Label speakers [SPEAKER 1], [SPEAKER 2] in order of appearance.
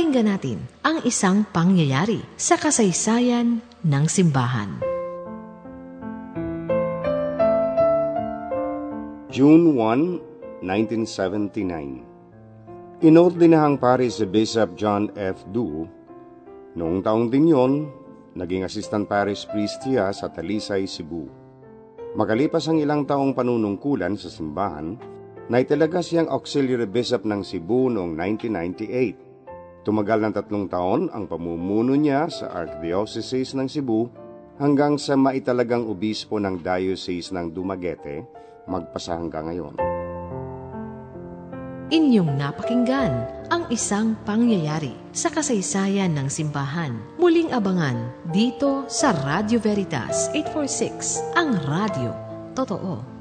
[SPEAKER 1] Pakinggan natin ang isang pangyayari sa kasaysayan ng simbahan.
[SPEAKER 2] June 1, 1979 Inordinahang pare si Bishop John F. Du. Noong taong din yon, naging assistant parish priest siya sa Talisay, Cebu. Makalipas ang ilang taong panunungkulan sa simbahan, naitalaga siyang auxiliary bishop ng Cebu noong 1998. Tumagal ng tatlong taon ang pamumuno niya sa Archdiocese ng Cebu hanggang sa maitalagang obispo ng Diocese ng Dumaguete, magpasa hanggang ngayon.
[SPEAKER 1] Inyong napakinggan ang isang pangyayari sa kasaysayan ng simbahan. Muling abangan dito sa Radio Veritas 846, ang radio. Totoo.